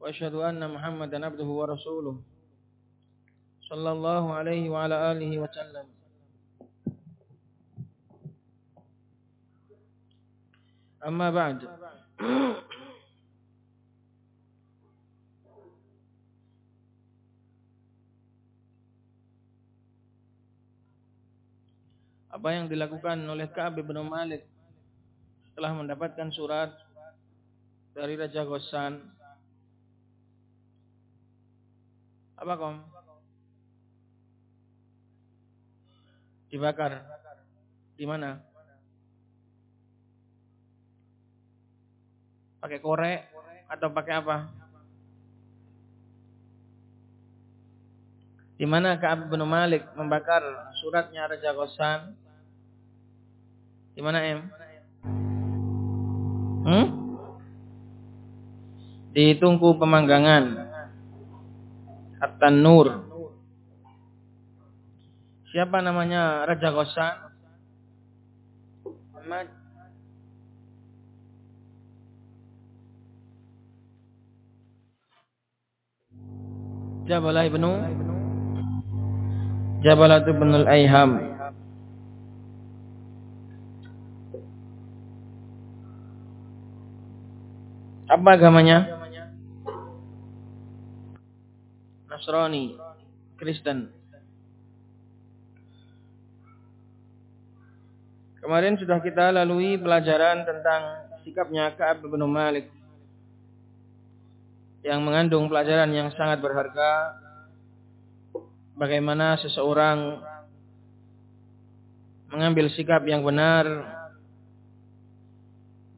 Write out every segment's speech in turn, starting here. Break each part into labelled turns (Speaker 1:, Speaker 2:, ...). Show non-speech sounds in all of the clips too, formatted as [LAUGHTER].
Speaker 1: وأشهد أن محمدا عبده ورسوله صلى الله عليه وعلى آله وسلم أما بعد apa yang dilakukan oleh Ka'ab bin Malik setelah mendapatkan surat dari Raja Ghassan apa kom? Dibakar. Di mana? Pakai korek atau pakai apa? Di mana Ka'ab bin Malik membakar suratnya Raja Ghassan? Di mana em? Hmm? Di tungku pemanggangan. At-Tanur. Siapa namanya Raja Ghassan? Muhammad Jabalah ibnu Jabalah ibnu al-Ayham Apa agamanya? Nasrani, Kristen. Kemarin sudah kita lalui pelajaran tentang sikapnya Ka'ab bin Malik yang mengandung pelajaran yang sangat berharga bagaimana seseorang mengambil sikap yang benar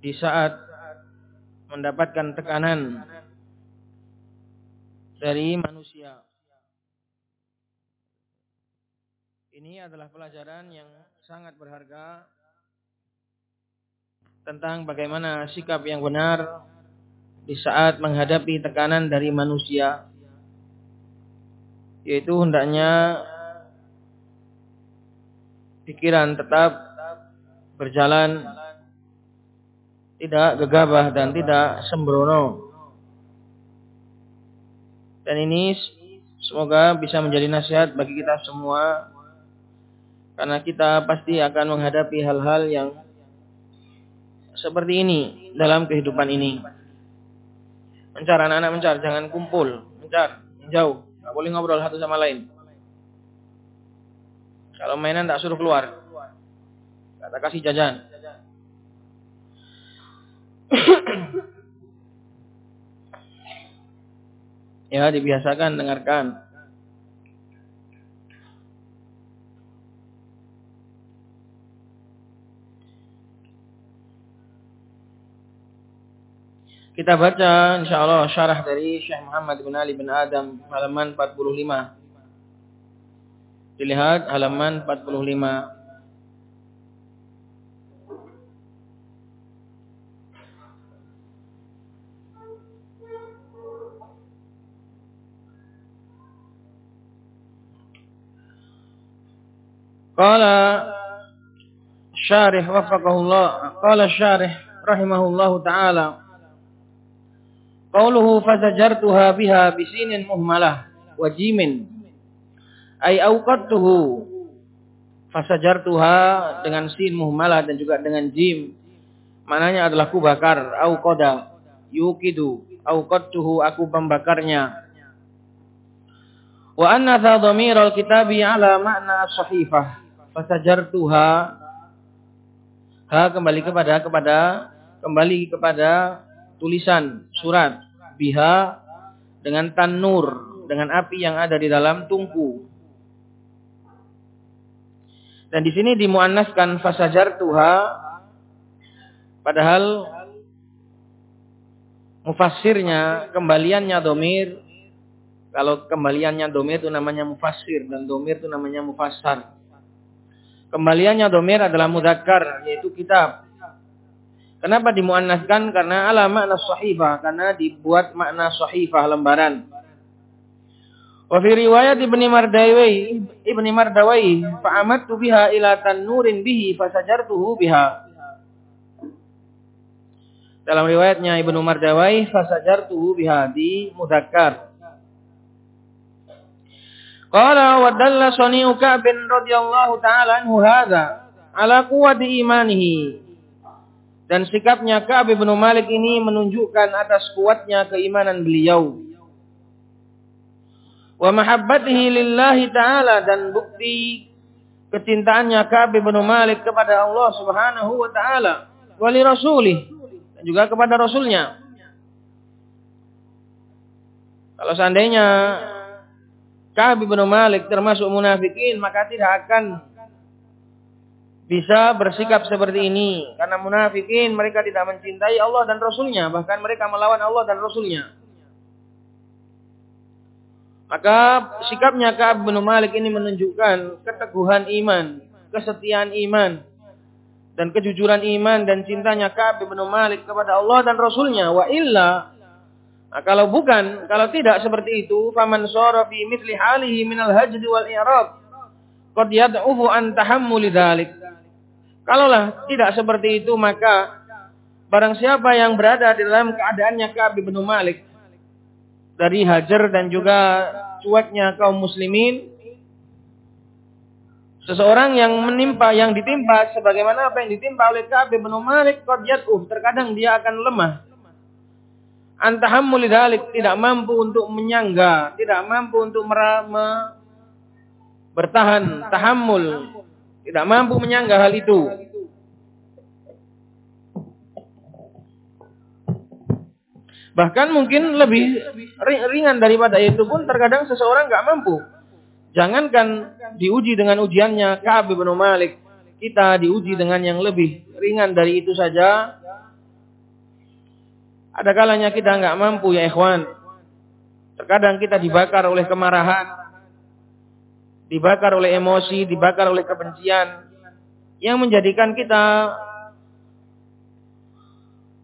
Speaker 1: di saat mendapatkan tekanan dari manusia. Ini adalah pelajaran yang sangat berharga tentang bagaimana sikap yang benar di saat menghadapi tekanan dari manusia. Yaitu hendaknya pikiran tetap berjalan tidak gegabah dan tidak sembrono. Dan ini semoga bisa menjadi nasihat bagi kita semua. Karena kita pasti akan menghadapi hal-hal yang seperti ini dalam kehidupan ini. Mencar anak-anak mencar, jangan kumpul, mencar, jauh, nggak boleh ngobrol satu sama lain. Kalau mainan tak suruh keluar, kata kasih jajan. [COUGHS] Ya, dibiasakan dengarkan. Kita baca insyaallah syarah dari Syekh Muhammad bin Ali bin Adam halaman 45. Dilihat halaman 45. Qala syarih wafaqahullah qala syarih rahimahullahu taala Qauluhu fazajartuha biha bisinin muhmalah wa jimin. Ai auqattuhu fazajartuha dengan sin muhmalah dan juga dengan jim. Mananya adalah ku bakar au qada yuqidu au qattuhu aku pembakarnya. Wa annatha dhamiral kitabi ala makna as-sahifah. Fazajartuha ha kembali kepada kepada kembali kepada tulisan surat biha dengan tanur dengan api yang ada di dalam tungku dan di sini dimuannaskan fasajar tuha padahal mufassirnya, kembaliannya domir. Kalau kembaliannya domir itu namanya mufassir dan domir itu namanya mufassar. Kembaliannya domir adalah mudakar, yaitu kitab. Kenapa dimuannaskan? Karena ala makna sahifah, karena dibuat makna sahifah lembaran. Wa fi riwayat Ibni Mardawai, Ibni Mardawai, fa'amattu biha ila tanurin bihi fasajartuhu biha. Dalam riwayatnya Ibnu Mardawai, fasajartuhu biha di mudzakkar. Qala wa dalla sani'u Ka'b radhiyallahu ta'ala anhu hadza ala quwwati imanihi. Dan sikapnya Ka'b bin Malik ini menunjukkan atas kuatnya keimanan beliau wa mahabbatihi lillahi ta'ala dan bukti kecintaannya Ka'ab bin Malik kepada Allah Subhanahu wa taala wali rasulih dan juga kepada rasulnya. Kalau seandainya Ka'ab bin Malik termasuk munafikin maka tidak akan bisa bersikap seperti ini karena munafikin mereka tidak mencintai Allah dan Rasulnya bahkan mereka melawan Allah dan Rasulnya maka sikapnya Ka'ab bin Malik ini menunjukkan keteguhan iman, kesetiaan iman, dan kejujuran iman dan cintanya Ka'ab bin Malik kepada Allah dan Rasulnya. Wa illa, nah, kalau bukan, kalau tidak seperti itu, faman sara fi mithli halihi minal hajdi wal i'rab, qad yad'ufu an tahammuli dhalik. Kalaulah tidak seperti itu, maka barang siapa yang berada di dalam keadaannya Ka'ab bin Malik, dari hajar dan juga cueknya kaum muslimin seseorang yang menimpa yang ditimpa sebagaimana apa yang ditimpa oleh Ka'ab bin Malik uh terkadang dia akan lemah. Antahammul dalik tidak mampu untuk menyangga tidak mampu untuk merama, bertahan tahammul tidak mampu menyangga hal itu Bahkan mungkin lebih ringan daripada itu pun terkadang seseorang nggak mampu. Jangankan diuji dengan ujiannya Ka'ab bin Malik. Kita diuji dengan yang lebih ringan dari itu saja. Ada kalanya kita nggak mampu ya ikhwan. Terkadang kita dibakar oleh kemarahan. Dibakar oleh emosi, dibakar oleh kebencian. Yang menjadikan kita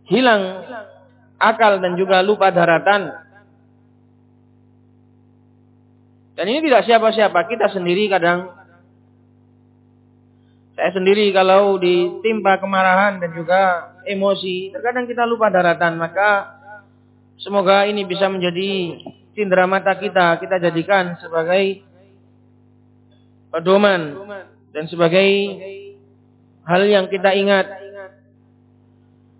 Speaker 1: hilang akal dan juga lupa daratan. Dan ini tidak siapa-siapa, kita sendiri kadang saya sendiri kalau ditimpa kemarahan dan juga emosi, terkadang kita lupa daratan, maka semoga ini bisa menjadi cindera mata kita, kita jadikan sebagai pedoman dan sebagai hal yang kita ingat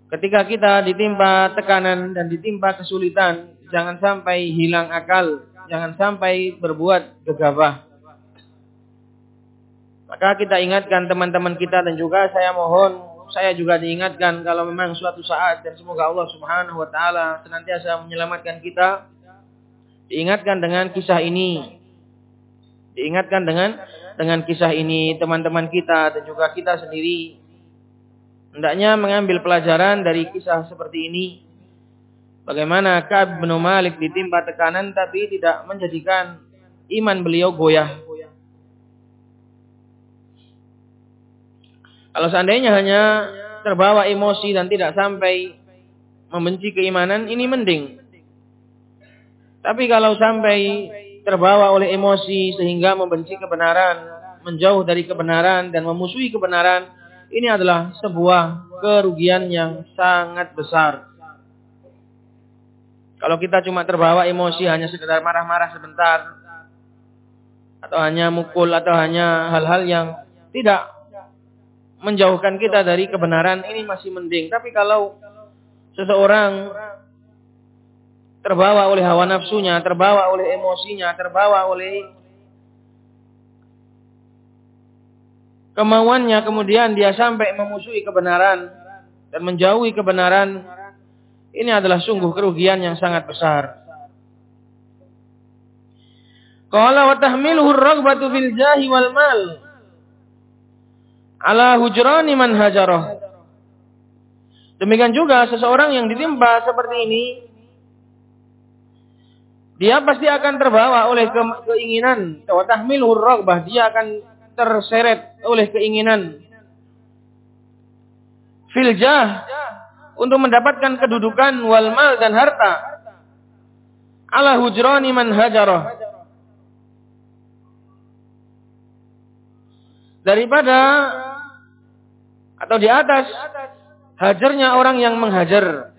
Speaker 1: Ketika kita ditimpa tekanan dan ditimpa kesulitan, jangan sampai hilang akal, jangan sampai berbuat gegabah. Maka kita ingatkan teman-teman kita dan juga saya mohon, saya juga diingatkan kalau memang suatu saat dan semoga Allah Subhanahu wa taala senantiasa menyelamatkan kita. Diingatkan dengan kisah ini. Diingatkan dengan dengan kisah ini teman-teman kita dan juga kita sendiri hendaknya mengambil pelajaran dari kisah seperti ini. Bagaimana Ka'ab bin Malik ditimpa tekanan tapi tidak menjadikan iman beliau goyah. Kalau seandainya hanya terbawa emosi dan tidak sampai membenci keimanan, ini mending. Tapi kalau sampai terbawa oleh emosi sehingga membenci kebenaran, menjauh dari kebenaran dan memusuhi kebenaran, ini adalah sebuah kerugian yang sangat besar. Kalau kita cuma terbawa emosi hanya sekedar marah-marah sebentar atau hanya mukul atau hanya hal-hal yang tidak menjauhkan kita dari kebenaran ini masih mending. Tapi kalau seseorang terbawa oleh hawa nafsunya, terbawa oleh emosinya, terbawa oleh kemauannya kemudian dia sampai memusuhi kebenaran dan menjauhi kebenaran, ini adalah sungguh kerugian yang sangat besar. Qala wa tahmiluhu ar-raghbatu fil jahi wal mal ala hujrani man hajarah. Demikian juga seseorang yang ditimpa seperti ini Dia pasti akan terbawa oleh ke keinginan. Tahmilur ragbah. Dia akan terseret oleh keinginan. Filjah. Untuk mendapatkan kedudukan wal mal dan harta. Ala hujrani man hajarah. Daripada atau di atas hajarnya orang yang menghajar.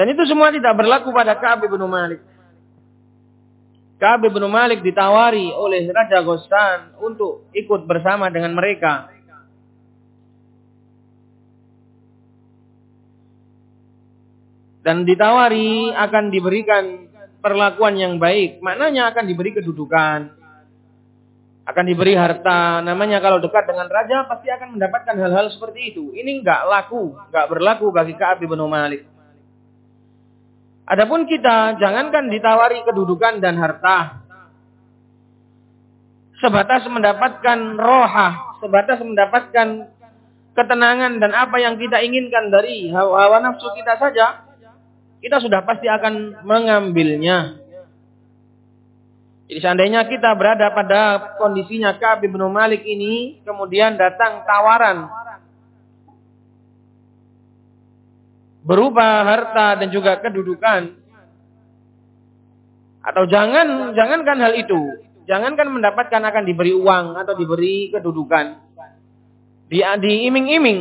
Speaker 1: Dan itu semua tidak berlaku pada Ka'ab bin Malik. Ka'ab bin Malik ditawari oleh Raja Ghassan untuk ikut bersama dengan mereka. Dan ditawari akan diberikan perlakuan yang baik. Maknanya akan diberi kedudukan. Akan diberi harta. Namanya kalau dekat dengan raja pasti akan mendapatkan hal-hal seperti itu. Ini enggak laku. Enggak berlaku bagi Ka'ab bin Malik. Adapun kita jangankan ditawari kedudukan dan harta. Sebatas mendapatkan roha, sebatas mendapatkan ketenangan dan apa yang kita inginkan dari hawa, hawa nafsu kita saja, kita sudah pasti akan mengambilnya. Jadi seandainya kita berada pada kondisinya Ka'ab bin Malik ini, kemudian datang tawaran berupa harta dan juga kedudukan. Atau jangan jangankan hal itu, jangankan mendapatkan akan diberi uang atau diberi kedudukan. Di diiming-iming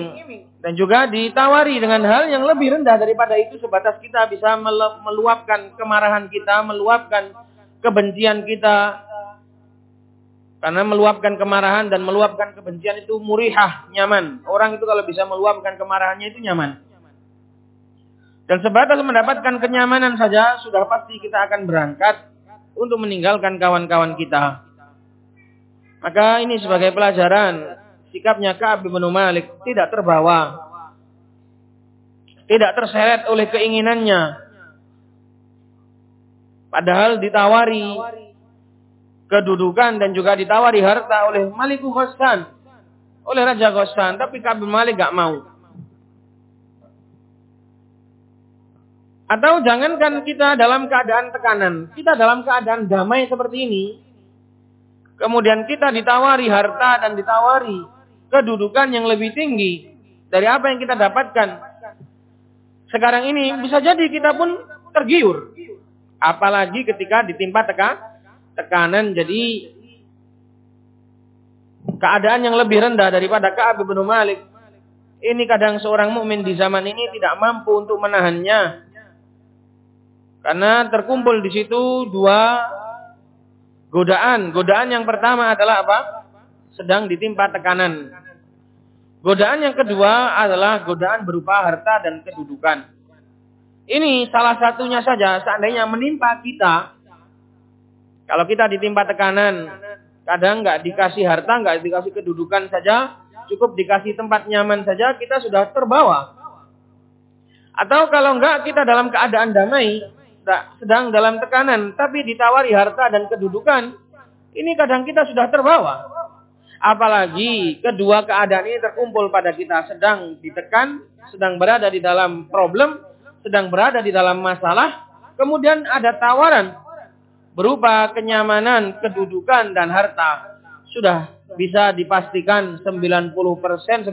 Speaker 1: dan juga ditawari dengan hal yang lebih rendah daripada itu sebatas kita bisa meluapkan kemarahan kita, meluapkan kebencian kita. Karena meluapkan kemarahan dan meluapkan kebencian itu murihah, nyaman. Orang itu kalau bisa meluapkan kemarahannya itu nyaman. Dan sebatas mendapatkan kenyamanan saja, sudah pasti kita akan berangkat untuk meninggalkan kawan-kawan kita. Maka ini sebagai pelajaran, sikapnya Ka'ab bin Malik tidak terbawa. Tidak terseret oleh keinginannya. Padahal ditawari kedudukan dan juga ditawari harta oleh Maliku Ghassan. Oleh Raja Ghassan. Tapi Ka'ab bin Malik gak mau. Atau jangankan kita dalam keadaan tekanan, kita dalam keadaan damai seperti ini, kemudian kita ditawari harta dan ditawari kedudukan yang lebih tinggi dari apa yang kita dapatkan. Sekarang ini bisa jadi kita pun tergiur. Apalagi ketika ditimpa teka, tekanan jadi keadaan yang lebih rendah daripada Ka'ab bin Malik. Ini kadang seorang mukmin di zaman ini tidak mampu untuk menahannya karena terkumpul di situ dua godaan. Godaan yang pertama adalah apa? Sedang ditimpa tekanan. Godaan yang kedua adalah godaan berupa harta dan kedudukan. Ini salah satunya saja seandainya menimpa kita. Kalau kita ditimpa tekanan, kadang nggak dikasih harta, nggak dikasih kedudukan saja, cukup dikasih tempat nyaman saja, kita sudah terbawa. Atau kalau enggak kita dalam keadaan damai, sedang dalam tekanan, tapi ditawari harta dan kedudukan, ini kadang kita sudah terbawa. Apalagi kedua keadaan ini terkumpul pada kita sedang ditekan, sedang berada di dalam problem, sedang berada di dalam masalah, kemudian ada tawaran berupa kenyamanan, kedudukan, dan harta. Sudah bisa dipastikan 90%, 99%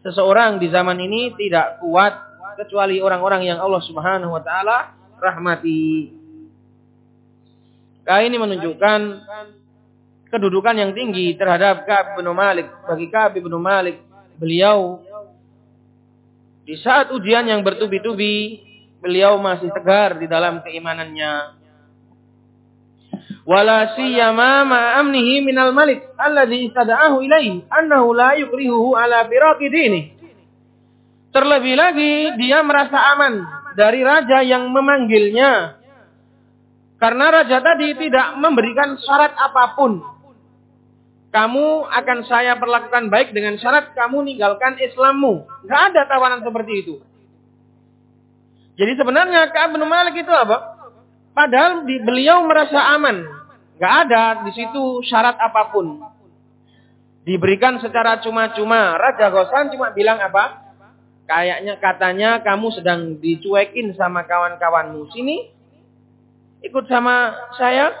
Speaker 1: seseorang di zaman ini tidak kuat kecuali orang-orang yang Allah Subhanahu wa taala rahmati. Kali ini menunjukkan kedudukan yang tinggi terhadap Ka'ab bin Malik. Bagi Ka'ab bin Malik, beliau di saat ujian yang bertubi-tubi, beliau masih tegar di dalam keimanannya. Wala siyama ma amnihi minal malik alladhi istada'ahu ilaihi annahu la yukrihuhu ala firaqi dinihi. Terlebih lagi dia merasa aman dari raja yang memanggilnya. Karena raja tadi tidak memberikan syarat apa pun. Kamu akan saya perlakukan baik dengan syarat kamu ninggalkan Islammu. Gak ada tawanan seperti itu. Jadi sebenarnya Ka'ab bin Malik itu apa? Padahal beliau merasa aman. Gak ada di situ syarat apa pun. Diberikan secara cuma-cuma. Raja Gosan cuma bilang apa? Kayaknya katanya kamu sedang dicuekin sama kawan-kawanmu. Sini, ikut sama saya.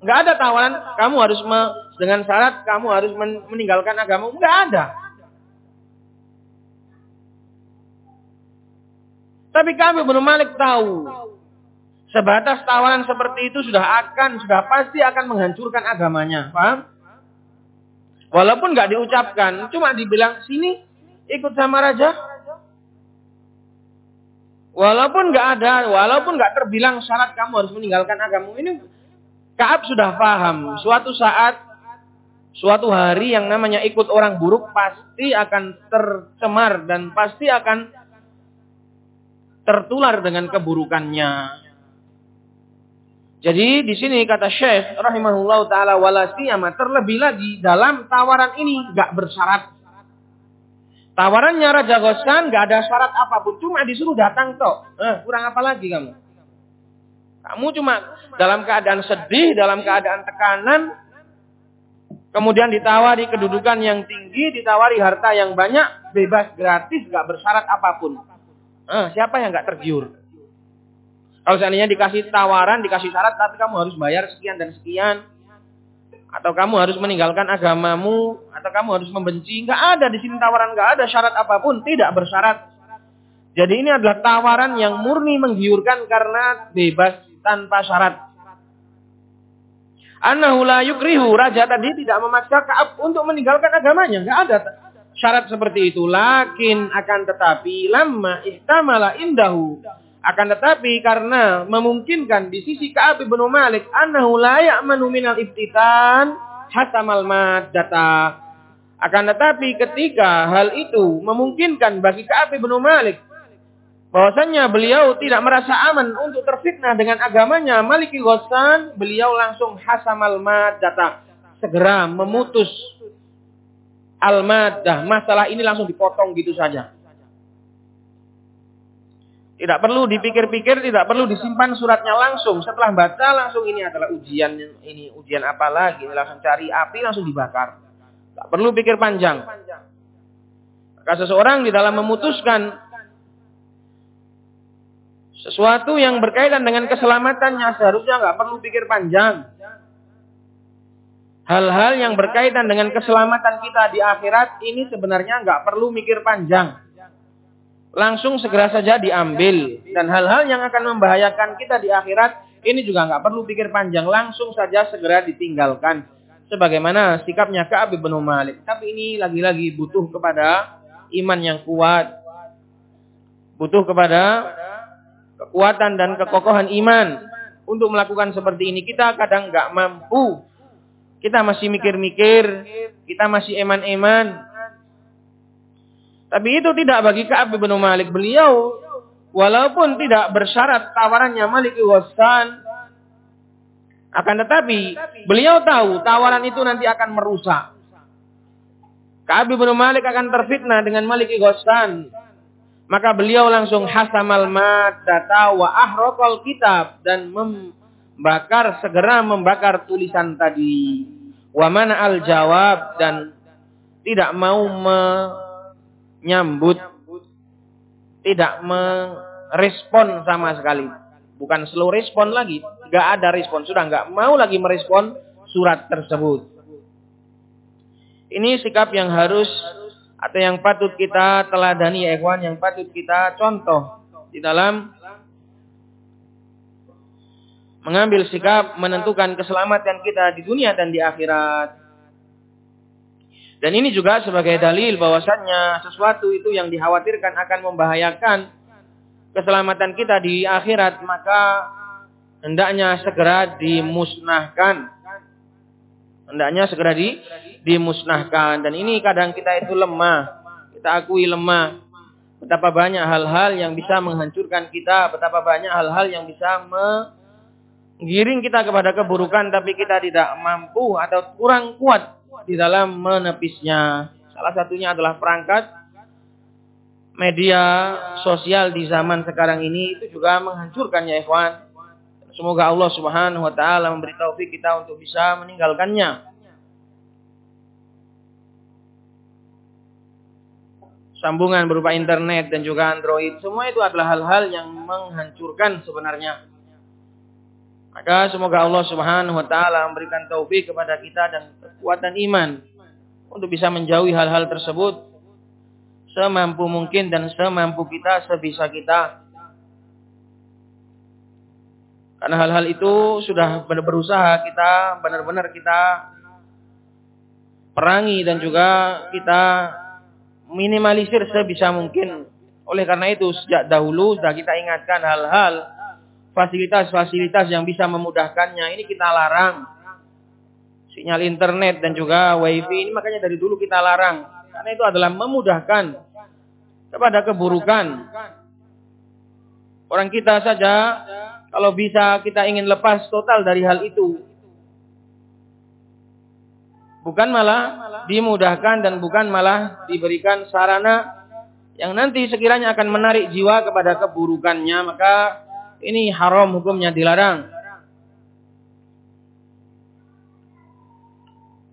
Speaker 1: Nggak ada tawaran, kamu harus me, dengan syarat kamu harus meninggalkan agama. Nggak ada. Tapi kami belum Malik tahu. Sebatas tawaran seperti itu sudah akan, sudah pasti akan menghancurkan agamanya. Paham? Walaupun nggak diucapkan, cuma dibilang sini ikut sama raja. Walaupun nggak ada, walaupun nggak terbilang syarat kamu harus meninggalkan agama ini, Kaab sudah paham. Suatu saat, suatu hari yang namanya ikut orang buruk pasti akan tercemar dan pasti akan tertular dengan keburukannya. Jadi di sini kata Syekh rahimahullah taala walasiyama terlebih lagi dalam tawaran ini nggak bersyarat Tawarannya Raja Ghossan gak ada syarat apa pun. Cuma disuruh datang toh. Eh, kurang apa lagi kamu? Kamu cuma dalam keadaan sedih, dalam keadaan tekanan. Kemudian ditawari kedudukan yang tinggi, ditawari harta yang banyak. Bebas, gratis, gak bersyarat apa pun. Eh, siapa yang gak tergiur? Kalau seandainya dikasih tawaran, dikasih syarat, tapi kamu harus bayar sekian dan sekian atau kamu harus meninggalkan agamamu, atau kamu harus membenci. Nggak ada di sini tawaran, nggak ada syarat apa pun, tidak bersyarat. Jadi ini adalah tawaran yang murni menggiurkan karena bebas tanpa syarat. La yukrihu. Raja tadi tidak memaksa Ka'ab untuk meninggalkan agamanya. Nggak ada syarat seperti itu. Lakin akan tetapi lama ihtamala indahu akan tetapi karena memungkinkan di sisi Ka'ab bin Malik annahu la ya'manu minal iftitan hasamal maddata. Akan tetapi ketika hal itu memungkinkan bagi Ka'ab bin Malik bahwasanya beliau tidak merasa aman untuk terfitnah dengan agamanya Maliki Ghassan, beliau langsung hasamal maddata, segera memutus al-maddah. Masalah ini langsung dipotong gitu saja. Tidak perlu dipikir-pikir, tidak perlu disimpan suratnya langsung. Setelah baca langsung ini adalah ujian ini ujian apa lagi? Langsung cari api langsung dibakar. Tidak perlu pikir panjang. Maka seseorang di dalam memutuskan sesuatu yang berkaitan dengan keselamatannya seharusnya nggak perlu pikir panjang. Hal-hal yang berkaitan dengan keselamatan kita di akhirat ini sebenarnya nggak perlu mikir panjang langsung segera saja diambil. Dan hal-hal yang akan membahayakan kita di akhirat, ini juga nggak perlu pikir panjang, langsung saja segera ditinggalkan. Sebagaimana sikapnya Ka'ab bin Malik. Tapi ini lagi-lagi butuh kepada iman yang kuat. Butuh kepada kekuatan dan kekokohan iman. Untuk melakukan seperti ini, kita kadang nggak mampu. Kita masih mikir-mikir, kita masih eman-eman, tapi itu tidak bagi Ka'ab bin Malik. Beliau walaupun tidak bersyarat tawarannya Malik Iwasan akan tetapi beliau tahu tawaran itu nanti akan merusak. Ka'ab bin Malik akan terfitnah dengan Malik Iwasan. Maka beliau langsung hasamal data wa ahrokal kitab dan membakar segera membakar tulisan tadi. Wa mana al jawab dan tidak mau me nyambut tidak merespon sama sekali. Bukan slow respon lagi. Gak ada respon. Sudah nggak mau lagi merespon surat tersebut. Ini sikap yang harus atau yang patut kita teladani ya ikhwan, yang patut kita contoh di dalam mengambil sikap menentukan keselamatan kita di dunia dan di akhirat. Dan ini juga sebagai dalil bahwasannya sesuatu itu yang dikhawatirkan akan membahayakan keselamatan kita di akhirat, maka hendaknya segera dimusnahkan. Hendaknya segera di, dimusnahkan. Dan ini kadang kita itu lemah. Kita akui lemah. Betapa banyak hal-hal yang bisa menghancurkan kita. Betapa banyak hal-hal yang bisa menggiring kita kepada keburukan. Tapi kita tidak mampu atau kurang kuat di dalam menepisnya. Salah satunya adalah perangkat media sosial di zaman sekarang ini itu juga menghancurkannya ikhwan. Semoga Allah Subhanahu wa taala memberi taufik kita untuk bisa meninggalkannya. Sambungan berupa internet dan juga Android, semua itu adalah hal-hal yang menghancurkan sebenarnya maka semoga Allah Subhanahu wa taala memberikan taufik kepada kita dan kekuatan iman untuk bisa menjauhi hal-hal tersebut semampu mungkin dan semampu kita sebisa kita. Karena hal-hal itu sudah benar berusaha kita benar-benar kita perangi dan juga kita minimalisir sebisa mungkin. Oleh karena itu sejak dahulu sudah kita ingatkan hal-hal fasilitas-fasilitas yang bisa memudahkannya ini kita larang. Sinyal internet dan juga wifi ini makanya dari dulu kita larang. Karena itu adalah memudahkan kepada keburukan. Orang kita saja kalau bisa kita ingin lepas total dari hal itu. Bukan malah dimudahkan dan bukan malah diberikan sarana yang nanti sekiranya akan menarik jiwa kepada keburukannya. Maka ini haram hukumnya dilarang.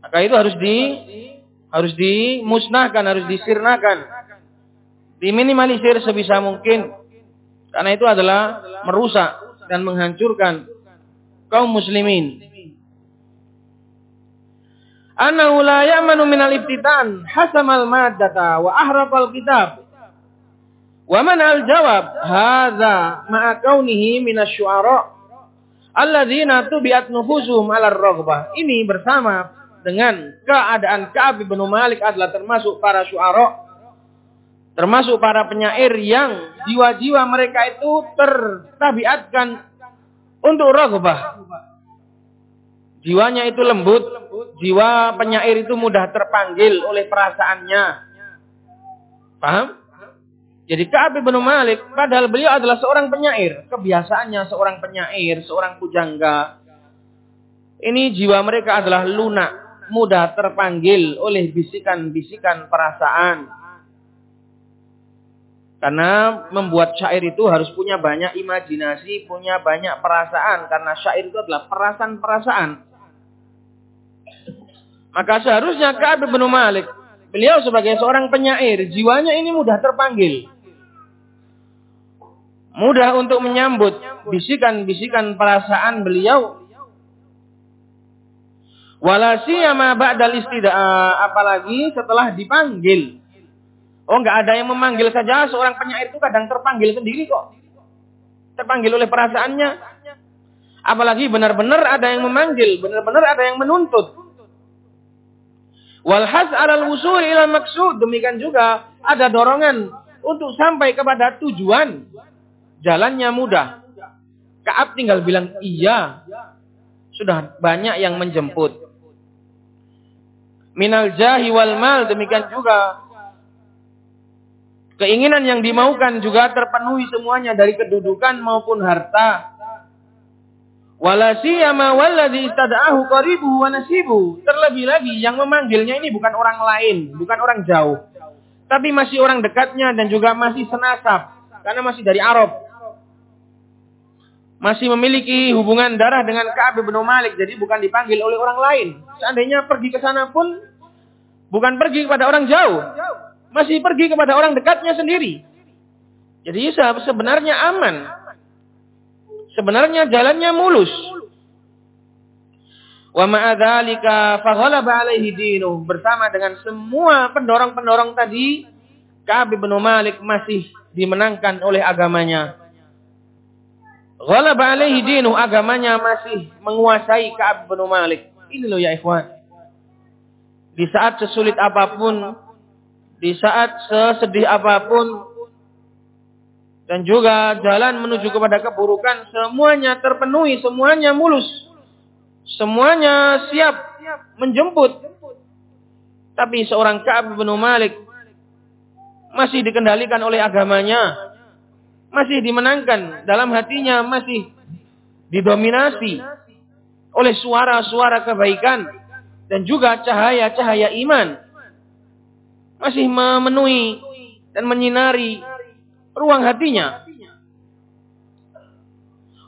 Speaker 1: Maka itu harus di harus dimusnahkan, harus disirnakan. Diminimalisir sebisa mungkin. Karena itu adalah merusak dan menghancurkan kaum muslimin annahu la ya'manu minal ibtitan hasamal maddata wa ahraqal kitab. Wa man al jawab hadza ma'a kaunihi minasy syu'ara alladzina tubiat nufusuhum 'ala raghbah. Ini bersama dengan keadaan Ka'ab bin Malik adalah termasuk para syu'ara termasuk para penyair yang jiwa-jiwa mereka itu tertabiatkan untuk raghbah Jiwanya itu lembut, jiwa penyair itu mudah terpanggil oleh perasaannya. Paham? Jadi Ka'ab bin Malik, padahal beliau adalah seorang penyair. Kebiasaannya seorang penyair, seorang pujangga. Ini jiwa mereka adalah lunak, mudah terpanggil oleh bisikan-bisikan perasaan. Karena membuat syair itu harus punya banyak imajinasi, punya banyak perasaan. Karena syair itu adalah perasaan-perasaan. Maka seharusnya Ka'ab bin Malik, beliau sebagai seorang penyair, jiwanya ini mudah terpanggil. Mudah untuk menyambut bisikan-bisikan perasaan beliau. Walasiyama ba'dal istida'a, apalagi setelah dipanggil. Oh, enggak ada yang memanggil saja, seorang penyair itu kadang terpanggil sendiri kok. Terpanggil oleh perasaannya. Apalagi benar-benar ada yang memanggil, benar-benar ada yang menuntut. Walhas alal wusul ila maksud. Demikian juga ada dorongan untuk sampai kepada tujuan. Jalannya mudah. Kaab tinggal bilang iya. Sudah banyak yang menjemput. Minal jahi wal mal. Demikian juga. Keinginan yang dimaukan juga terpenuhi semuanya dari kedudukan maupun harta. Wala siyama istada'ahu qaribuhu wa nasibu. Terlebih lagi yang memanggilnya ini bukan orang lain, bukan orang jauh. Tapi masih orang dekatnya dan juga masih senasab. Karena masih dari Arab. Masih memiliki hubungan darah dengan Ka'ab bin Malik. Jadi bukan dipanggil oleh orang lain. Seandainya pergi ke sana pun bukan pergi kepada orang jauh. Masih pergi kepada orang dekatnya sendiri. Jadi sebenarnya aman sebenarnya jalannya mulus. Wa ma'adzalika faghalaba alaihi dinu. Bersama dengan semua pendorong-pendorong tadi, Ka'ab bin Malik masih dimenangkan oleh agamanya. Ghalaba alaihi dinu, agamanya masih menguasai Ka'ab bin Malik. Ini loh ya ikhwan. Di saat sesulit apa pun, di saat sesedih apa pun, dan juga jalan menuju kepada keburukan semuanya terpenuhi, semuanya mulus. Semuanya siap menjemput. Tapi seorang Ka'ab bin Malik masih dikendalikan oleh agamanya, masih dimenangkan dalam hatinya, masih didominasi oleh suara-suara kebaikan dan juga cahaya-cahaya iman. Masih memenuhi dan menyinari ruang hatinya.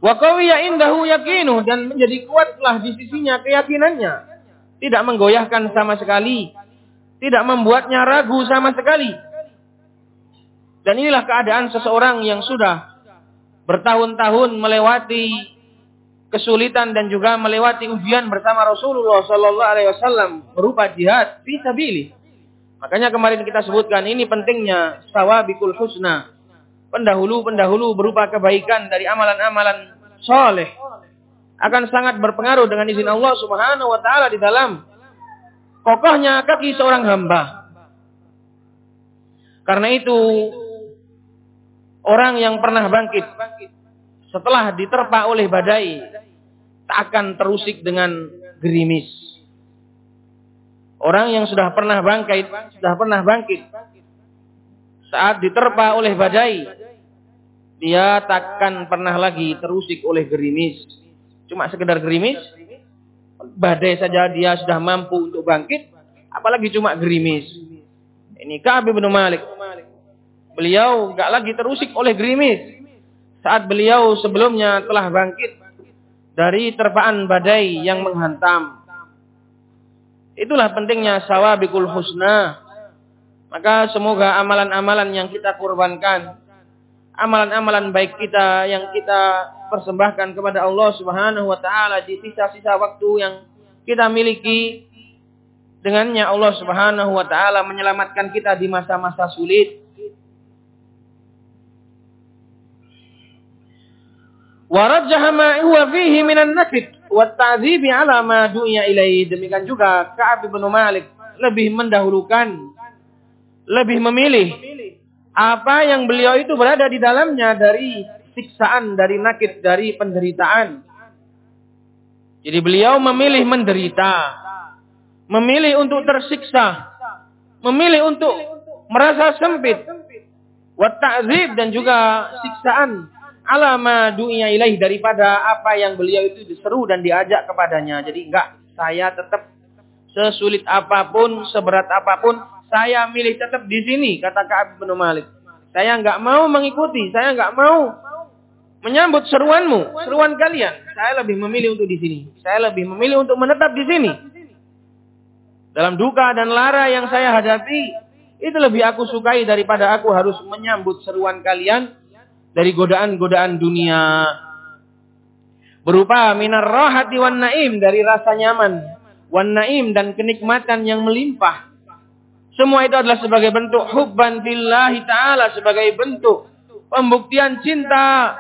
Speaker 1: Wa qawiya indahu yakinuh dan menjadi kuatlah di sisinya keyakinannya. Tidak menggoyahkan sama sekali, tidak membuatnya ragu sama sekali. Dan inilah keadaan seseorang yang sudah bertahun-tahun melewati kesulitan dan juga melewati ujian bersama Rasulullah Sallallahu Alaihi Wasallam berupa jihad fisabilih. Makanya kemarin kita sebutkan ini pentingnya sawabikul husna. Pendahulu-pendahulu berupa kebaikan dari amalan-amalan soleh akan sangat berpengaruh dengan izin Allah Subhanahu wa taala di dalam kokohnya kaki seorang hamba. Karena itu orang yang pernah bangkit setelah diterpa oleh badai tak akan terusik dengan gerimis. Orang yang sudah pernah bangkit, sudah pernah bangkit saat diterpa oleh badai, dia takkan pernah lagi terusik oleh gerimis. Cuma sekedar gerimis, badai saja dia sudah mampu untuk bangkit, apalagi cuma gerimis. Ini Ka'ab bin Malik. Beliau nggak lagi terusik oleh gerimis. Saat beliau sebelumnya telah bangkit dari terpaan badai yang menghantam. Itulah pentingnya sawabikul husna. Maka semoga amalan-amalan yang kita kurbankan, amalan-amalan baik kita yang kita persembahkan kepada Allah Subhanahu wa taala di sisa-sisa waktu yang kita miliki dengannya Allah Subhanahu wa taala menyelamatkan kita di masa-masa sulit Warajjaha ma huwa fihi minan nakid wa ta'dzibi ala ma du'iya. Demikian juga Ka'ab bin Malik lebih mendahulukan lebih memilih apa yang beliau itu berada di dalamnya dari siksaan, dari nakid, dari penderitaan. Jadi beliau memilih menderita, memilih untuk tersiksa, memilih untuk merasa sempit, wa ta'zib dan juga siksaan alama dunia ilahi daripada apa yang beliau itu diseru dan diajak kepadanya. Jadi enggak, saya tetap sesulit apa pun, seberat apa pun, saya milih tetap di sini, kata Ka'ab bin Malik. Saya enggak mau mengikuti, saya enggak mau menyambut seruanmu, seruan kalian. Saya lebih memilih untuk di sini. Saya lebih memilih untuk menetap di sini. Dalam duka dan lara yang saya hadapi, itu lebih aku sukai daripada aku harus menyambut seruan kalian dari godaan-godaan dunia. Berupa minar rohati wan naim dari rasa nyaman. Wan naim dan kenikmatan yang melimpah. Semua itu adalah sebagai bentuk hubban billahi ta'ala. Sebagai bentuk pembuktian cinta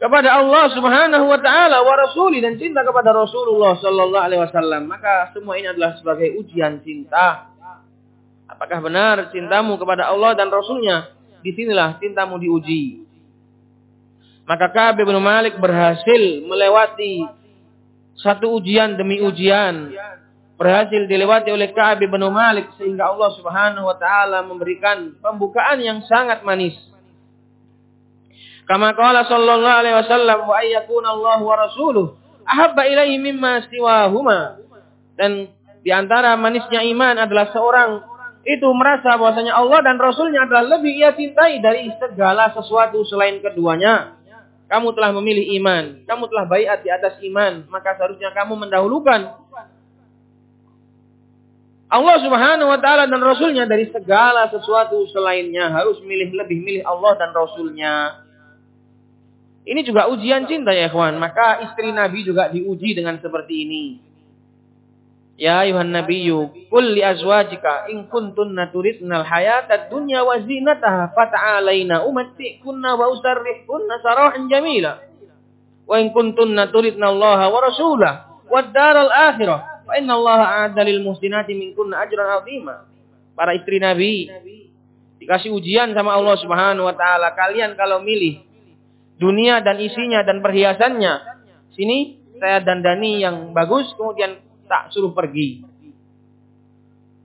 Speaker 1: kepada Allah Subhanahu wa taala wa rasuli dan cinta kepada Rasulullah sallallahu alaihi wasallam. Maka semua ini adalah sebagai ujian cinta. Apakah benar cintamu kepada Allah dan Rasulnya? Di sinilah cintamu diuji. Maka Ka'ab bin Malik berhasil melewati satu ujian demi ujian. Berhasil dilewati oleh Ka'ab bin Malik sehingga Allah Subhanahu wa taala memberikan pembukaan yang sangat manis. Kama qala sallallahu alaihi wasallam wa ayyakuna Allah wa rasuluh ahabba ilaihi mimma siwahuma. Dan di antara manisnya iman adalah seorang itu merasa bahwasanya Allah dan Rasulnya adalah lebih ia cintai dari segala sesuatu selain keduanya. Kamu telah memilih iman. Kamu telah bayat di atas iman. Maka seharusnya kamu mendahulukan Allah subhanahu wa ta'ala dan Rasulnya dari segala sesuatu selainnya. Harus milih lebih milih Allah dan Rasulnya. Ini juga ujian cinta ya kawan. Maka istri Nabi juga diuji dengan seperti ini. Ya ayuhan nabiyyu qul li azwajika in kuntunna turidnal hayata dunya wa zinataha fata'alaina umatti'kunna wa usarrihkunna sarahan jamila. Wa in kuntunna turidna Allah wa rasulah wad daral akhirah fa inna Allah a'adda lil muhsinati minkunna ajran 'azima. Para istri Nabi dikasih ujian sama Allah Subhanahu wa taala. Kalian kalau milih dunia dan isinya dan perhiasannya, sini saya dandani yang bagus kemudian tak suruh pergi.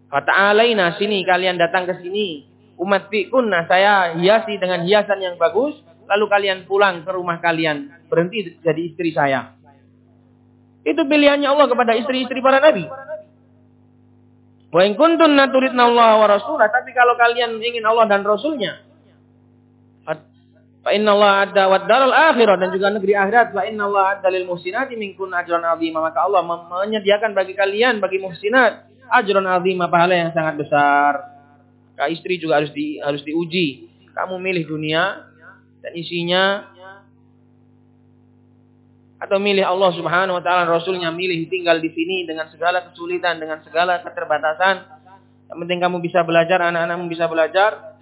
Speaker 1: Kata alaina sini kalian datang ke sini. Umat fikunna saya hiasi dengan hiasan yang bagus. Lalu kalian pulang ke rumah kalian. Berhenti jadi istri saya. Itu pilihannya Allah kepada istri-istri para nabi. Wa in kuntunna turidna Allah wa rasulah. Tapi kalau kalian ingin Allah dan Rasulnya. Fa inna Allah adda wa daral akhirat dan juga negeri akhirat. Fa inna Allah adda lil minkun ajran azimah. Maka Allah menyediakan bagi kalian bagi muhsinat ajran azimah pahala yang sangat besar. Maka istri juga harus di, harus diuji. kamu milih dunia dan isinya atau milih Allah Subhanahu wa taala Rasulnya milih tinggal di sini dengan segala kesulitan, dengan segala keterbatasan. Yang penting kamu bisa belajar, anak-anakmu bisa belajar,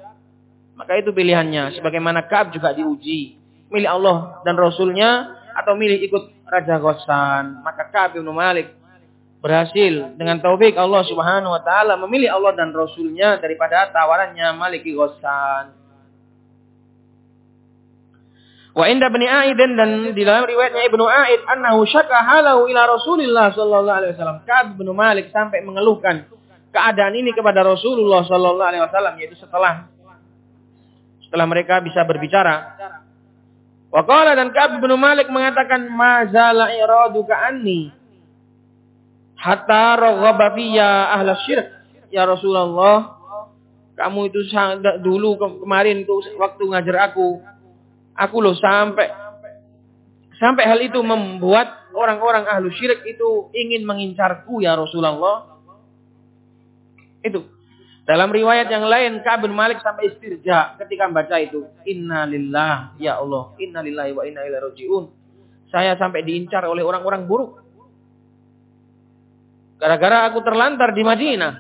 Speaker 1: maka itu pilihannya. Sebagaimana Ka'ab juga diuji. Milih Allah dan Rasulnya atau milih ikut Raja Ghassan. Maka Ka'ab bin Malik berhasil dengan taufik Allah Subhanahu wa taala memilih Allah dan Rasulnya daripada tawarannya Maliki Ghassan. Wa inda Ibnu Aid dan di dalam riwayatnya Ibnu Aid annahu syaka halahu ila Rasulillah sallallahu alaihi wasallam. Ka'ab bin Malik sampai mengeluhkan keadaan ini kepada Rasulullah sallallahu alaihi wasallam yaitu setelah setelah mereka bisa berbicara. Wa qala dan Ka'ab bin Malik mengatakan mazala iraduka anni hatta raghaba fiyya ahla syirik. Ya Rasulullah, kamu itu dulu kemarin waktu ngajar aku Aku loh sampai sampai hal itu membuat orang-orang ahlu syirik itu ingin mengincarku ya Rasulullah. Itu. Dalam riwayat yang lain Ka'ab bin Malik sampai istirja ketika membaca itu. Inna lillah ya Allah. Inna lillahi wa inna ilaihi rajiun. Saya sampai diincar oleh orang-orang buruk. Gara-gara aku terlantar di Madinah.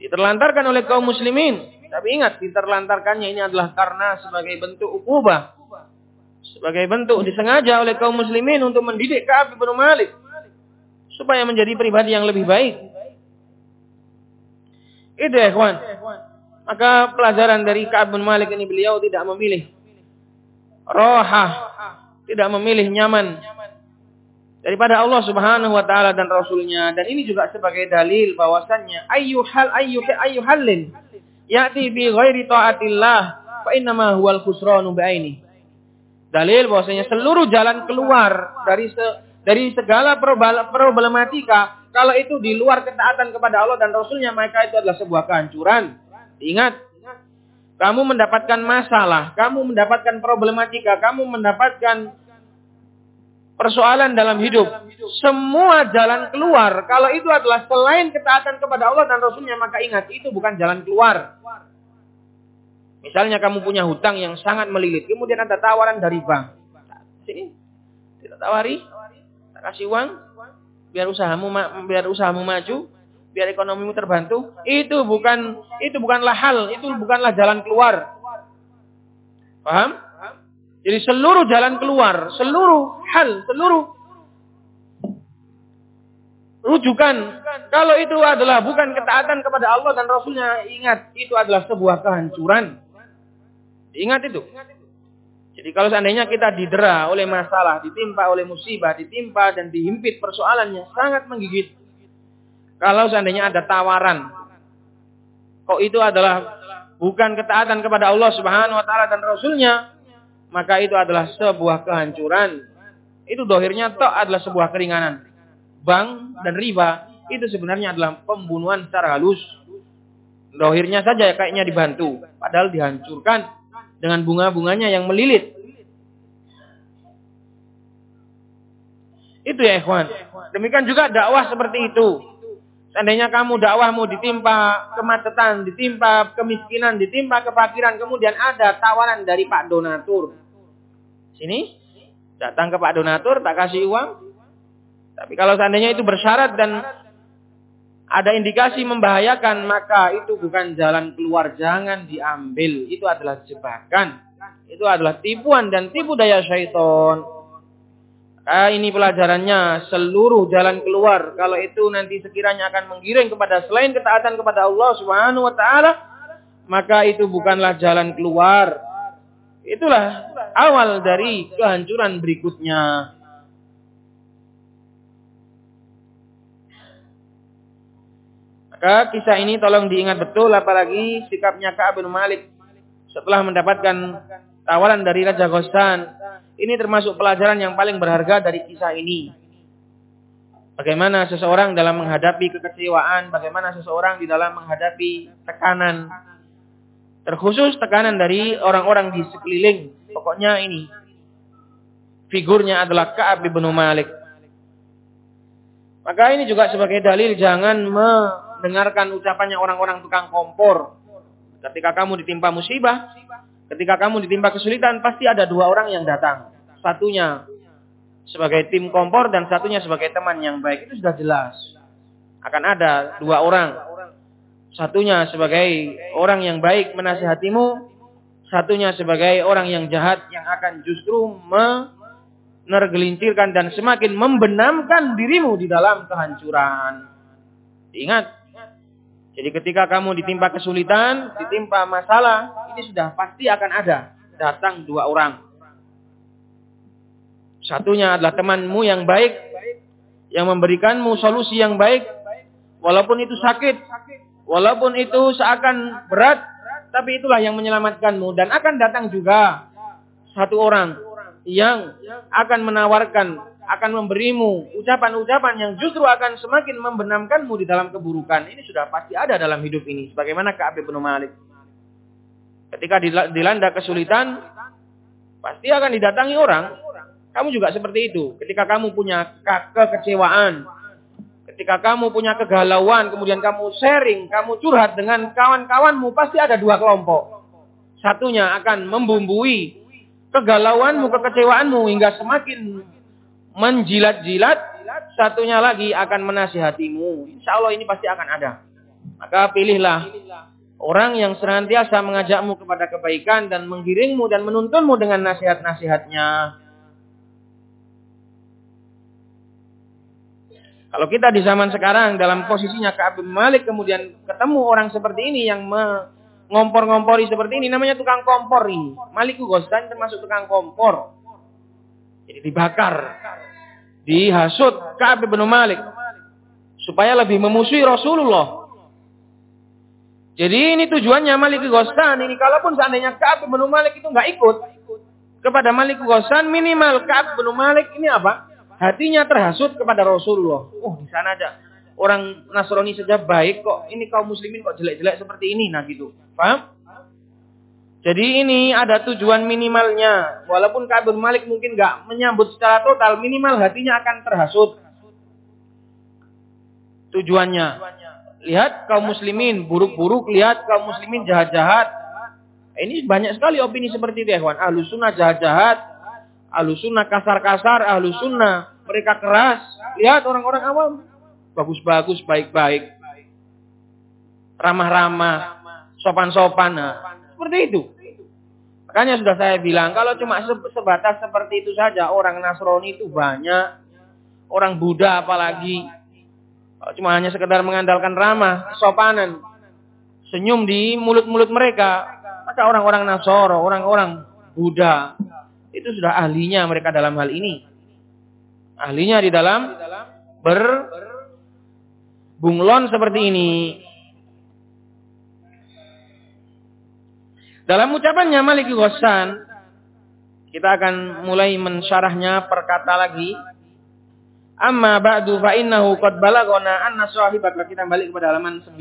Speaker 1: Diterlantarkan oleh kaum muslimin. Tapi ingat, diterlantarkannya ini adalah karena sebagai bentuk ukubah. Sebagai bentuk disengaja oleh kaum muslimin untuk mendidik Ka'ab bin Malik. Supaya menjadi pribadi yang lebih baik. Itu ya kawan. Maka pelajaran dari Ka'ab Malik ini beliau tidak memilih. Rohah. Tidak memilih nyaman. Daripada Allah subhanahu wa ta'ala dan Rasulnya. Dan ini juga sebagai dalil bahwasannya. Ayyuhal ayyuhal ayyuhalin ya'ti bi ghairi ta'atillah fa innama huwal khusranu bi'aini. Dalil bahwasanya seluruh jalan keluar dari se, dari segala problematika kalau itu di luar ketaatan kepada Allah dan Rasulnya maka itu adalah sebuah kehancuran. Ingat, kamu mendapatkan masalah, kamu mendapatkan problematika, kamu mendapatkan persoalan dalam hidup. Semua jalan keluar, kalau itu adalah selain ketaatan kepada Allah dan Rasulnya, maka ingat, itu bukan jalan keluar. Misalnya kamu punya hutang yang sangat melilit, kemudian ada tawaran dari bank. Sini, tidak tawari, kasih uang, biar usahamu biar usahamu maju, biar ekonomimu terbantu. Itu bukan itu bukanlah hal, itu bukanlah jalan keluar. Paham? Jadi seluruh jalan keluar, seluruh hal, seluruh rujukan. Kalau itu adalah bukan ketaatan kepada Allah dan Rasulnya, ingat itu adalah sebuah kehancuran. Ingat itu. Jadi kalau seandainya kita didera oleh masalah, ditimpa oleh musibah, ditimpa dan dihimpit persoalannya sangat menggigit. Kalau seandainya ada tawaran, kok itu adalah bukan ketaatan kepada Allah Subhanahu wa taala dan rasulnya, maka itu adalah sebuah kehancuran. Itu dohirnya toh adalah sebuah keringanan. Bank dan riba itu sebenarnya adalah pembunuhan secara halus. Dohirnya saja kayaknya dibantu, padahal dihancurkan dengan bunga-bunganya yang melilit. Itu ya ikhwan. Demikian juga dakwah seperti itu. Seandainya kamu dakwahmu ditimpa kemacetan, ditimpa kemiskinan, ditimpa kefakiran, kemudian ada tawaran dari Pak Donatur. Sini, datang ke Pak Donatur, tak kasih uang. Tapi kalau seandainya itu bersyarat dan ada indikasi membahayakan, maka itu bukan jalan keluar. Jangan diambil. Itu adalah jebakan. Itu adalah tipuan dan tipu daya syaitan. Maka ini pelajarannya. Seluruh jalan keluar. Kalau itu nanti sekiranya akan menggiring kepada selain ketaatan kepada Allah subhanahu wa ta'ala. Maka itu bukanlah jalan keluar. Itulah awal dari kehancuran berikutnya. Maka kisah ini tolong diingat betul apalagi sikapnya Ka'ab bin Malik setelah mendapatkan tawaran dari Raja Ghassan. Ini termasuk pelajaran yang paling berharga dari kisah ini. Bagaimana seseorang dalam menghadapi kekecewaan, bagaimana seseorang di dalam menghadapi tekanan. Terkhusus tekanan dari orang-orang di sekeliling. Pokoknya ini. Figurnya adalah Ka'ab bin Malik. Maka ini juga sebagai dalil jangan me dengarkan ucapannya orang-orang tukang kompor. Ketika kamu ditimpa musibah, Ketika kamu ditimpa kesulitan, pasti ada dua orang yang datang. Satunya sebagai tim kompor dan satunya sebagai teman yang baik. Itu sudah jelas. Akan ada dua orang. Satunya sebagai orang yang baik menasihatimu. Satunya sebagai orang yang jahat yang akan justru menergelincirkan dan semakin membenamkan dirimu di dalam kehancuran. Ingat, jadi ketika kamu ditimpa kesulitan, ditimpa masalah, ini sudah pasti akan ada. Datang dua orang. Satunya adalah temanmu yang baik, yang memberikanmu solusi yang baik, walaupun itu sakit, walaupun itu seakan berat, tapi itulah yang menyelamatkanmu. Dan akan datang juga satu orang yang akan menawarkan akan memberimu ucapan-ucapan yang justru akan semakin membenamkanmu di dalam keburukan. Ini sudah pasti ada dalam hidup ini. Sebagaimana Ka'ab bin Malik. Ketika dilanda kesulitan, pasti akan didatangi orang. Kamu juga seperti itu. Ketika kamu punya kekecewaan, ketika kamu punya kegalauan, kemudian kamu sharing, kamu curhat dengan kawan-kawanmu, pasti ada dua kelompok. Satunya akan membumbui kegalauanmu, kekecewaanmu hingga semakin menjilat-jilat, satunya lagi akan menasihatimu. Insya Allah ini pasti akan ada. Maka pilihlah orang yang senantiasa mengajakmu kepada kebaikan dan menggiringmu dan menuntunmu dengan nasihat-nasihatnya. Kalau kita di zaman sekarang dalam posisinya Ka'ab Malik kemudian ketemu orang seperti ini yang mengompor-ngompori seperti ini namanya tukang kompor ini. Maliku Ghostan termasuk tukang kompor. Jadi dibakar. Dihasut Ka'ab bin Malik. Supaya lebih memusuhi Rasulullah. Jadi ini tujuannya Malik Ghostan. Ini kalaupun seandainya Ka'ab bin Malik itu nggak ikut. Kepada Malik Ghostan minimal Ka'ab bin Malik ini apa? Hatinya terhasut kepada Rasulullah. Oh di sana aja. Orang Nasrani saja baik kok. Ini kaum muslimin kok jelek-jelek seperti ini. Nah gitu. Paham? Jadi ini ada tujuan minimalnya. Walaupun Kabir Malik mungkin nggak menyambut secara total, minimal hatinya akan terhasut. Tujuannya. Lihat kaum muslimin buruk-buruk, lihat kaum muslimin jahat-jahat. Ini banyak sekali opini seperti itu ya. Ahlu sunnah jahat-jahat, ahlu sunnah kasar-kasar, ahlu sunnah mereka keras. Lihat orang-orang awam. Bagus-bagus, baik-baik. Ramah-ramah, sopan-sopan. Nah, seperti itu. Makanya sudah saya bilang, kalau cuma sebatas seperti itu saja, orang Nasrani itu banyak. Orang Buddha apalagi. Kalau cuma hanya sekedar mengandalkan ramah, kesopanan. Senyum di mulut-mulut mereka. Maka orang-orang Nasoro, orang-orang Buddha. Itu sudah ahlinya mereka dalam hal ini. Ahlinya di dalam berbunglon seperti ini. Dalam ucapannya Malik Ghassan, kita akan mulai mensyarahnya perkata lagi. Amma ba'du fa innahu qad balagona anna sahibaka kita balik kepada halaman 9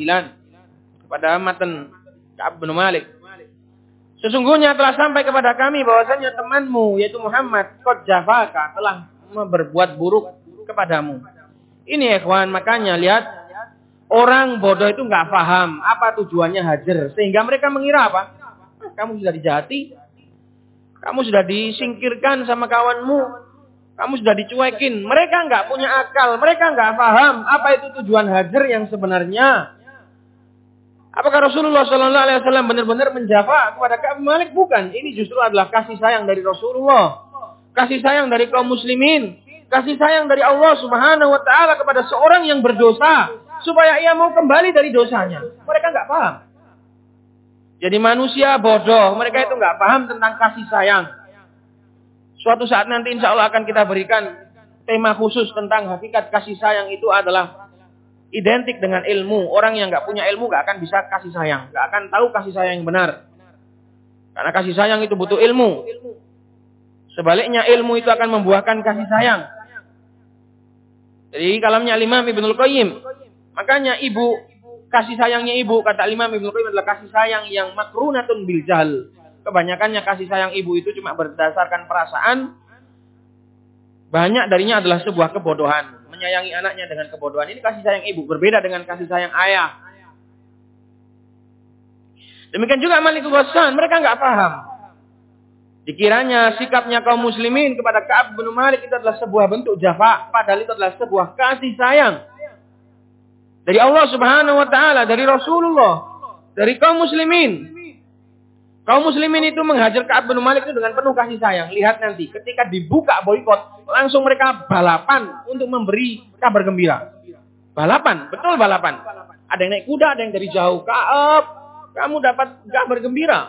Speaker 1: kepada matan Ka'ab bin Malik. Sesungguhnya telah sampai kepada kami bahwasanya temanmu yaitu Muhammad qad jafaka telah berbuat buruk kepadamu. Ini ikhwan makanya lihat orang bodoh itu nggak paham apa tujuannya hajar sehingga mereka mengira apa? Kamu sudah dijati, kamu sudah disingkirkan sama kawanmu, kamu sudah dicuekin. Mereka nggak punya akal, mereka nggak paham apa itu tujuan hajar yang sebenarnya. Apakah Rasulullah Shallallahu Alaihi Wasallam benar-benar menjawab kepada Ka'ab Malik? Bukan. Ini justru adalah kasih sayang dari Rasulullah, kasih sayang dari kaum muslimin, kasih sayang dari Allah Subhanahu Wa Taala kepada seorang yang berdosa supaya ia mau kembali dari dosanya. Mereka nggak paham. Jadi manusia bodoh, mereka itu nggak paham tentang kasih sayang. Suatu saat nanti insya Allah akan kita berikan tema khusus tentang hakikat kasih sayang itu adalah identik dengan ilmu. Orang yang nggak punya ilmu nggak akan bisa kasih sayang, nggak akan tahu kasih sayang yang benar. Karena kasih sayang itu butuh ilmu. Sebaliknya ilmu itu akan membuahkan kasih sayang. Jadi kalamnya Imam Ibnul Qayyim. Makanya ibu Kasih sayangnya ibu, kata Imam Ibnu Qayyim adalah kasih sayang yang makrunatun bil jahl. Kebanyakannya kasih sayang ibu itu cuma berdasarkan perasaan. Banyak darinya adalah sebuah kebodohan. Menyayangi anaknya dengan kebodohan. Ini kasih sayang ibu. Berbeda dengan kasih sayang ayah. Demikian juga Malik Ghassan. Mereka nggak paham. Dikiranya sikapnya kaum muslimin kepada Ka'ab bin Malik itu adalah sebuah bentuk jafa, padahal itu adalah sebuah kasih sayang. Dari Allah Subhanahu wa taala, dari Rasulullah, dari kaum muslimin. Kaum muslimin itu menghajar Ka'ab bin Malik itu dengan penuh kasih sayang. Lihat nanti ketika dibuka boykot, langsung mereka balapan untuk memberi kabar gembira. Balapan, betul balapan. Ada yang naik kuda, ada yang dari jauh. Ka'ab, kamu dapat kabar gembira.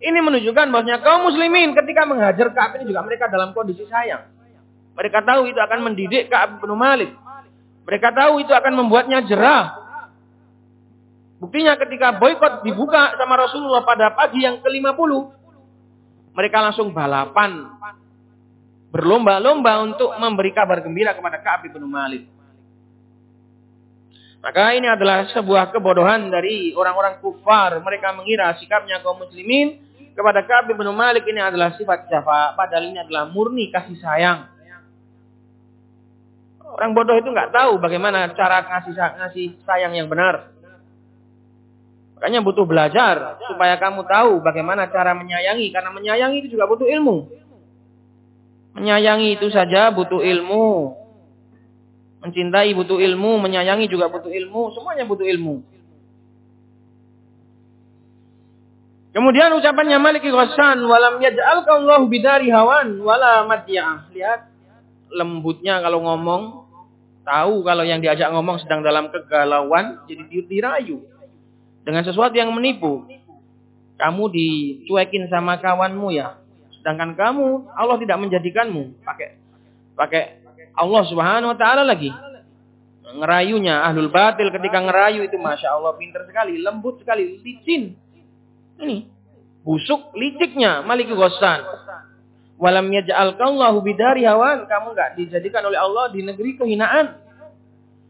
Speaker 1: Ini menunjukkan bahwasanya kaum muslimin ketika menghajar Ka'ab ini juga mereka dalam kondisi sayang. Mereka tahu itu akan mendidik Ka'ab bin Malik. Mereka tahu itu akan membuatnya jerah. Buktinya ketika boykot dibuka sama Rasulullah pada pagi yang ke-50, mereka langsung balapan. Berlomba-lomba untuk memberi kabar gembira kepada Ka'ab bin Malik. Maka ini adalah sebuah kebodohan dari orang-orang kufar. Mereka mengira sikapnya kaum muslimin kepada Ka'ab bin Malik ini adalah sifat jafa, padahal ini adalah murni kasih sayang. Orang bodoh itu nggak tahu bagaimana cara ngasih ngasih sayang yang benar. Makanya butuh belajar supaya kamu tahu bagaimana cara menyayangi karena menyayangi itu juga butuh ilmu. Menyayangi itu saja butuh ilmu. Mencintai butuh ilmu, menyayangi juga butuh ilmu, semuanya butuh ilmu. Kemudian ucapannya Malik Ghassan, walam yaj'alka Allah bidari hawan wala. Lihat lembutnya kalau ngomong, tahu kalau yang diajak ngomong sedang dalam kegalauan, jadi dirayu. Dengan sesuatu yang menipu. Kamu dicuekin sama kawanmu ya. Sedangkan kamu, Allah tidak menjadikanmu. Pakai pakai Allah subhanahu wa ta'ala lagi. Ngerayunya, ahlul batil ketika ngerayu itu Masya Allah pinter sekali, lembut sekali, licin ini busuk liciknya Malik Ghassan. Walam yaj'alkallahu bidari hawan. Kamu enggak dijadikan oleh Allah di negeri kehinaan.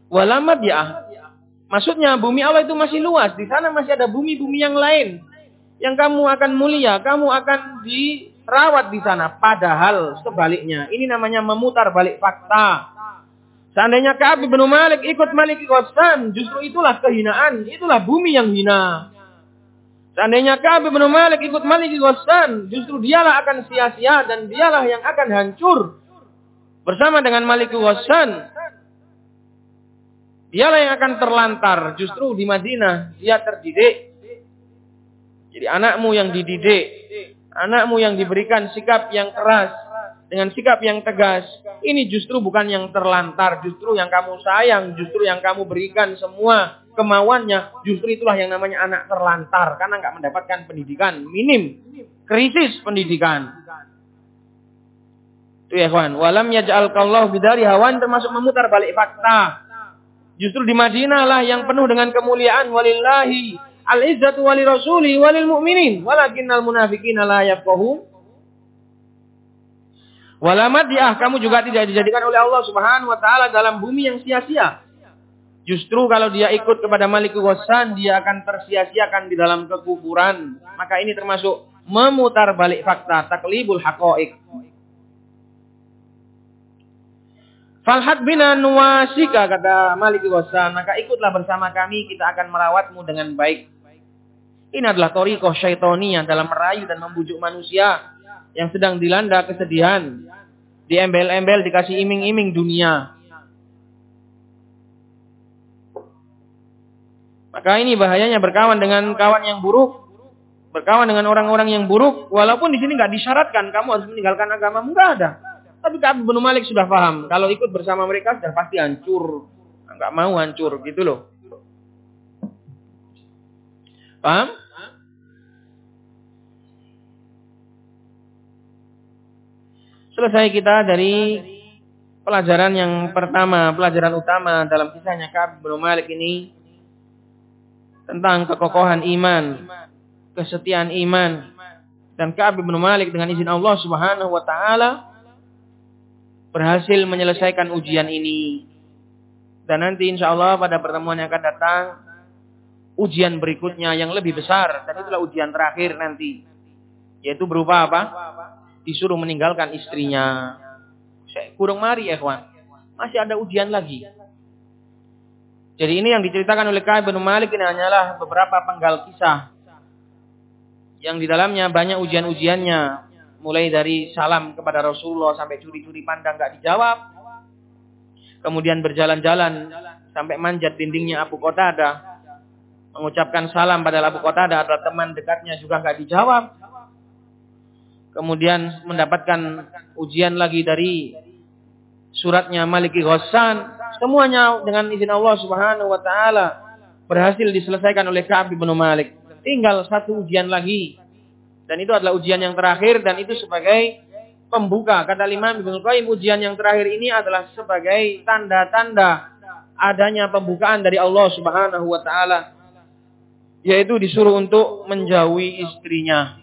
Speaker 1: Walamat ya. Maksudnya bumi Allah itu masih luas. Di sana masih ada bumi-bumi yang lain. Yang kamu akan mulia. Kamu akan dirawat di sana. Padahal sebaliknya. Ini namanya memutar balik fakta. Seandainya Ka'ab bin Malik ikut Malik Ghassan. Justru itulah kehinaan. Itulah bumi yang hina. Seandainya Ka'ab bin Malik ikut Malik Ghassan, justru dialah akan sia-sia dan dialah yang akan hancur. Bersama dengan Malik Ghassan. Dialah yang akan terlantar. Justru di Madinah dia terdidik. Jadi anakmu yang dididik. Anakmu yang diberikan sikap yang keras. Dengan sikap yang tegas. Ini justru bukan yang terlantar. Justru yang kamu sayang. Justru yang kamu berikan semua kemauannya, justru itulah yang namanya anak terlantar karena nggak mendapatkan pendidikan minim, krisis pendidikan. Itu ya kawan, walam yaj'alkallahu bidari hawan termasuk memutar balik fakta. Justru di Madinah lah yang penuh dengan kemuliaan walillahi al-izzatu wali rasuli walil mu'minin walakinnal munafiqina la yafqahun. Walamat ya kamu juga tidak dijadikan oleh Allah Subhanahu wa taala dalam bumi yang sia-sia. Justru kalau dia ikut kepada Malik Ghassan, dia akan tersia-siakan di dalam kekuburan. Maka ini termasuk memutar balik fakta, taklibul haqa'iq. Falhat bina nuwasika kata Malik Ghassan, maka ikutlah bersama kami, kita akan merawatmu dengan baik. Ini adalah torikoh yang dalam merayu dan membujuk manusia yang sedang dilanda kesedihan. Diembel-embel, dikasih iming-iming dunia. Maka ini bahayanya berkawan dengan kawan yang buruk, berkawan dengan orang-orang yang buruk, walaupun di sini nggak disyaratkan kamu harus meninggalkan agama, nggak ada. Tapi Ka'ab bin Malik sudah paham, kalau ikut bersama mereka sudah pasti hancur, nggak mau hancur, gitu loh. Paham? Selesai kita dari pelajaran yang pertama, pelajaran utama dalam kisahnya Ka'ab bin Malik ini tentang kekokohan iman, kesetiaan iman. Dan Ka'ab bin Malik dengan izin Allah Subhanahu wa taala berhasil menyelesaikan ujian ini. Dan nanti insya Allah pada pertemuan yang akan datang ujian berikutnya yang lebih besar dan itulah ujian terakhir nanti. Yaitu berupa apa? Disuruh meninggalkan istrinya. Saya kurang mari ya kawan. Masih ada ujian lagi. Jadi ini yang diceritakan oleh Ka'ab bin Malik ini hanyalah beberapa penggal kisah yang di dalamnya banyak ujian-ujiannya. mulai dari salam kepada Rasulullah sampai curi-curi pandang nggak dijawab. Kemudian berjalan-jalan sampai manjat dindingnya Abu Qatadah. Mengucapkan salam pada Abu Qatadah adalah teman dekatnya juga nggak dijawab. Kemudian mendapatkan ujian lagi dari suratnya Maliki Ghassan. Semuanya dengan izin Allah Subhanahu wa taala berhasil diselesaikan oleh Ka'ab bin Malik. Tinggal satu ujian lagi. Dan itu adalah ujian yang terakhir dan itu sebagai pembuka. Kata Imam Ibnu Qayyim ujian yang terakhir ini adalah sebagai tanda-tanda adanya pembukaan dari Allah Subhanahu wa taala yaitu disuruh untuk menjauhi istrinya.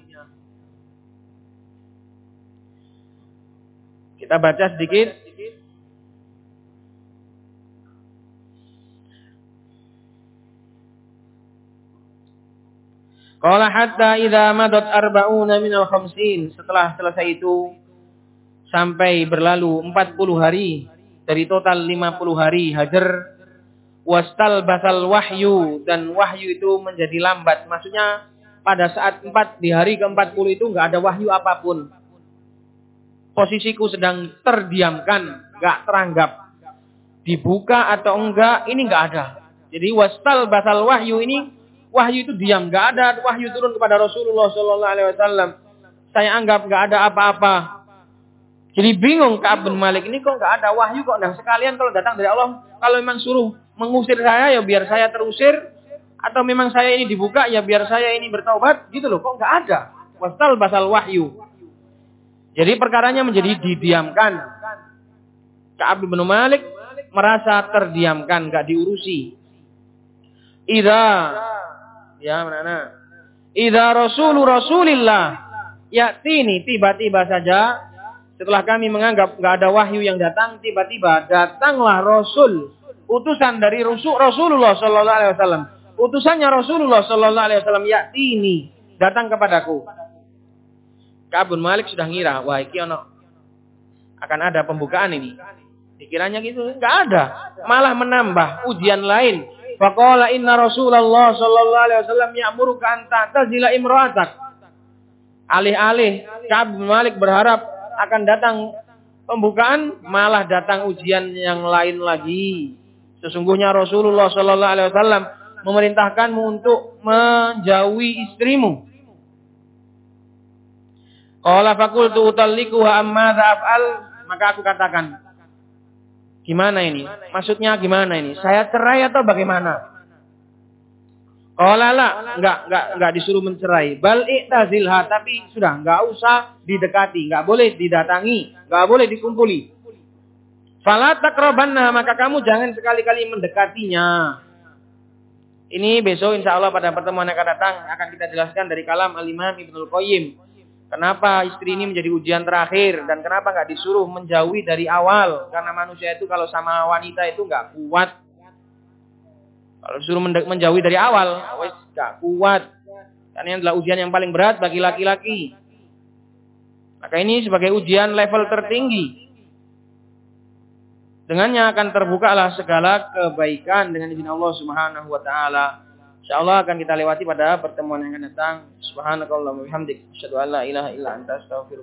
Speaker 1: Kita baca sedikit Qala hatta idza madat arba'una al khamsin. Setelah selesai itu sampai berlalu 40 hari dari total 50 hari hajar wastal basal wahyu dan wahyu itu menjadi lambat. Maksudnya pada saat 4 di hari ke-40 itu enggak ada wahyu apa pun. Posisiku sedang terdiamkan, enggak teranggap. Dibuka atau enggak, ini enggak ada. Jadi wastal basal wahyu ini wahyu itu diam, nggak ada wahyu turun kepada Rasulullah Shallallahu Alaihi Wasallam. Saya anggap nggak ada apa-apa. Jadi bingung Ka'ab bin Malik ini kok nggak ada wahyu kok. Dan sekalian kalau datang dari Allah, kalau memang suruh mengusir saya ya biar saya terusir, atau memang saya ini dibuka ya biar saya ini bertaubat, gitu loh. Kok nggak ada? Wastal basal wahyu. Jadi perkaranya menjadi didiamkan. Ka'ab bin Malik merasa terdiamkan, nggak diurusi. Ida Ya, mana? Idza rasulu rasulillah tini tiba-tiba saja setelah kami menganggap nggak ada wahyu yang datang, tiba-tiba datanglah Rasul, utusan dari Rasul Rasulullah Sallallahu Alaihi Wasallam. Utusannya Rasulullah Sallallahu Alaihi Wasallam tini datang kepadaku. Kabun Malik sudah ngira, wah iki ono akan ada pembukaan ini. Dikiranya gitu, nggak ada, malah menambah ujian lain Faqala inna Rasulullah sallallahu alaihi wasallam ya'muruka an ta'tazila imra'atak. Alih-alih Ka'ab bin Malik berharap akan datang pembukaan, malah datang ujian yang lain lagi. Sesungguhnya Rasulullah sallallahu alaihi wasallam memerintahkanmu untuk menjauhi istrimu. Qala faqultu utallikuha amma af'al maka aku katakan Gimana ini? Maksudnya gimana ini? Saya cerai atau bagaimana? Kalau lala, enggak, enggak, enggak disuruh mencerai. Bal i'tazilha, tapi sudah, enggak usah didekati, enggak boleh didatangi, enggak boleh dikumpuli. Fala takrobanna, maka kamu jangan sekali-kali mendekatinya. Ini besok insya Allah pada pertemuan yang akan datang akan kita jelaskan dari kalam Al-Imam Ibnul Qayyim Kenapa istri ini menjadi ujian terakhir dan kenapa nggak disuruh menjauhi dari awal? Karena manusia itu kalau sama wanita itu nggak kuat. Kalau disuruh menjauhi dari awal, wes nggak kuat. Karena ini adalah ujian yang paling berat bagi laki-laki. Maka ini sebagai ujian level tertinggi. Dengannya akan terbukalah segala kebaikan dengan izin Allah Subhanahu wa taala. InsyaAllah akan kita lewati pada pertemuan yang akan datang. Subhanakallah wa bihamdik. Asyadu an la ilaha illa anta astaghfirullah.